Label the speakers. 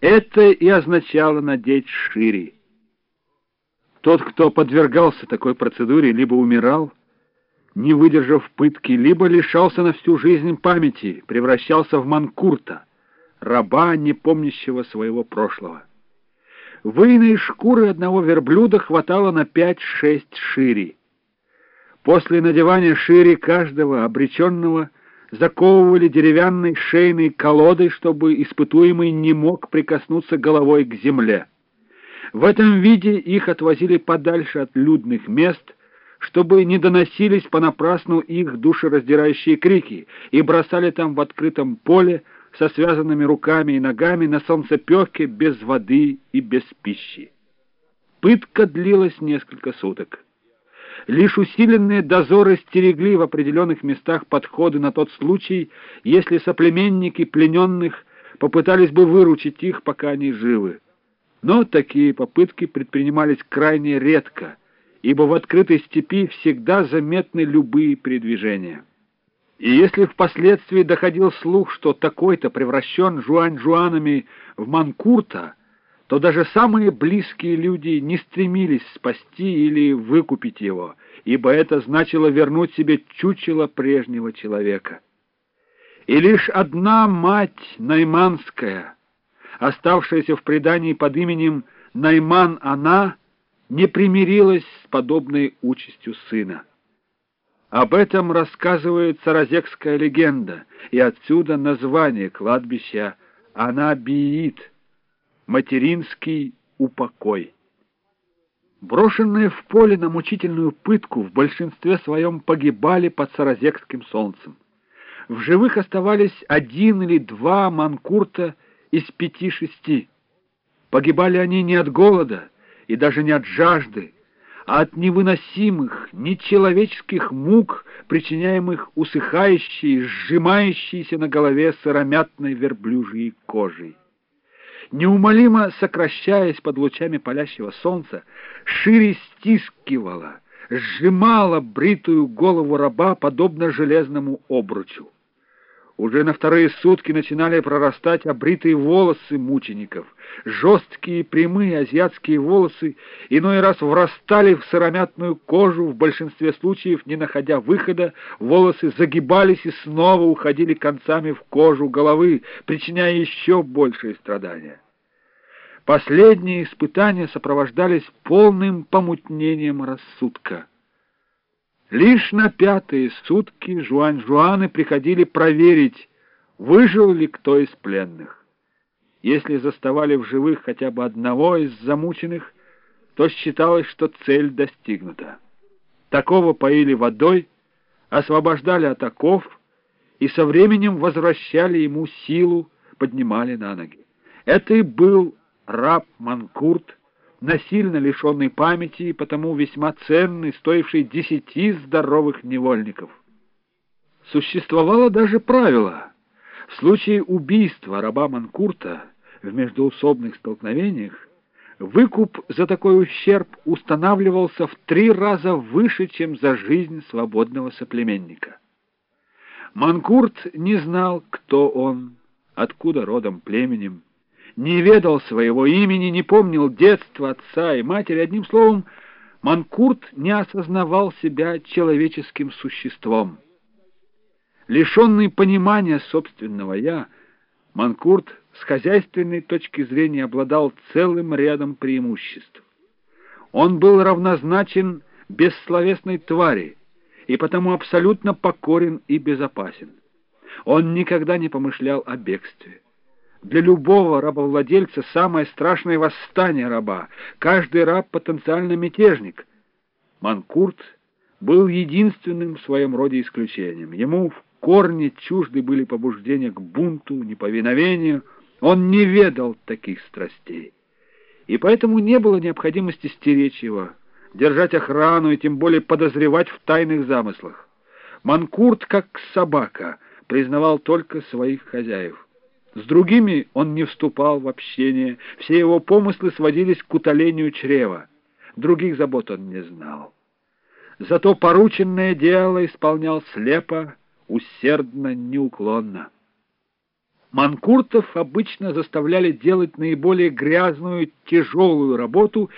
Speaker 1: Это и означало надеть шире. Тот, кто подвергался такой процедуре, либо умирал, не выдержав пытки, либо лишался на всю жизнь памяти, превращался в манкурта, раба, не помнящего своего прошлого. Выйной шкуры одного верблюда хватало на пять-шесть шири. После надевания шири каждого обреченного заковывали деревянной шейной колодой, чтобы испытуемый не мог прикоснуться головой к земле. В этом виде их отвозили подальше от людных мест, чтобы не доносились понапрасну их душераздирающие крики, и бросали там в открытом поле со связанными руками и ногами на солнцепёке без воды и без пищи. Пытка длилась несколько суток. Лишь усиленные дозоры стерегли в определенных местах подходы на тот случай, если соплеменники плененных попытались бы выручить их, пока они живы. Но такие попытки предпринимались крайне редко, ибо в открытой степи всегда заметны любые передвижения. И если впоследствии доходил слух, что такой-то превращен жуань-жуанами в манкурта, то даже самые близкие люди не стремились спасти или выкупить его, ибо это значило вернуть себе чучело прежнего человека. И лишь одна мать Найманская — оставшаяся в предании под именем Найман она, не примирилась с подобной участью сына. Об этом рассказывает саразекская легенда, и отсюда название кладбища Анабиит, материнский упокой. Брошенные в поле на мучительную пытку в большинстве своем погибали под саразекским солнцем. В живых оставались один или два манкурта из пяти-шести. Погибали они не от голода и даже не от жажды, а от невыносимых, нечеловеческих мук, причиняемых усыхающей, сжимающейся на голове сыромятной верблюжьей кожей. Неумолимо сокращаясь под лучами палящего солнца, шире стискивала, сжимала бритую голову раба, подобно железному обручу. Уже на вторые сутки начинали прорастать обритые волосы мучеников. Жесткие прямые азиатские волосы иной раз врастали в сыромятную кожу, в большинстве случаев, не находя выхода, волосы загибались и снова уходили концами в кожу головы, причиняя еще большие страдания. Последние испытания сопровождались полным помутнением рассудка. Лишь на пятые сутки жуань-жуаны приходили проверить, выжил ли кто из пленных. Если заставали в живых хотя бы одного из замученных, то считалось, что цель достигнута. Такого поили водой, освобождали от оков и со временем возвращали ему силу, поднимали на ноги. Это и был раб Манкурт, насильно лишенный памяти и потому весьма ценный, стоивший десяти здоровых невольников. Существовало даже правило. В случае убийства раба Манкурта в междоусобных столкновениях выкуп за такой ущерб устанавливался в три раза выше, чем за жизнь свободного соплеменника. Манкурт не знал, кто он, откуда родом племенем, не ведал своего имени, не помнил детства отца и матери. Одним словом, Манкурт не осознавал себя человеческим существом. Лишенный понимания собственного «я», Манкурт с хозяйственной точки зрения обладал целым рядом преимуществ. Он был равнозначен бессловесной твари и потому абсолютно покорен и безопасен. Он никогда не помышлял о бегстве. Для любого рабовладельца самое страшное восстание раба. Каждый раб — потенциально мятежник. Манкурт был единственным в своем роде исключением. Ему в корне чужды были побуждения к бунту, неповиновению. Он не ведал таких страстей. И поэтому не было необходимости стеречь его, держать охрану и тем более подозревать в тайных замыслах. Манкурт, как собака, признавал только своих хозяев. С другими он не вступал в общение, все его помыслы сводились к утолению чрева. Других забот он не знал. Зато порученное дело исполнял слепо, усердно, неуклонно. Манкуртов обычно заставляли делать наиболее грязную, тяжелую работу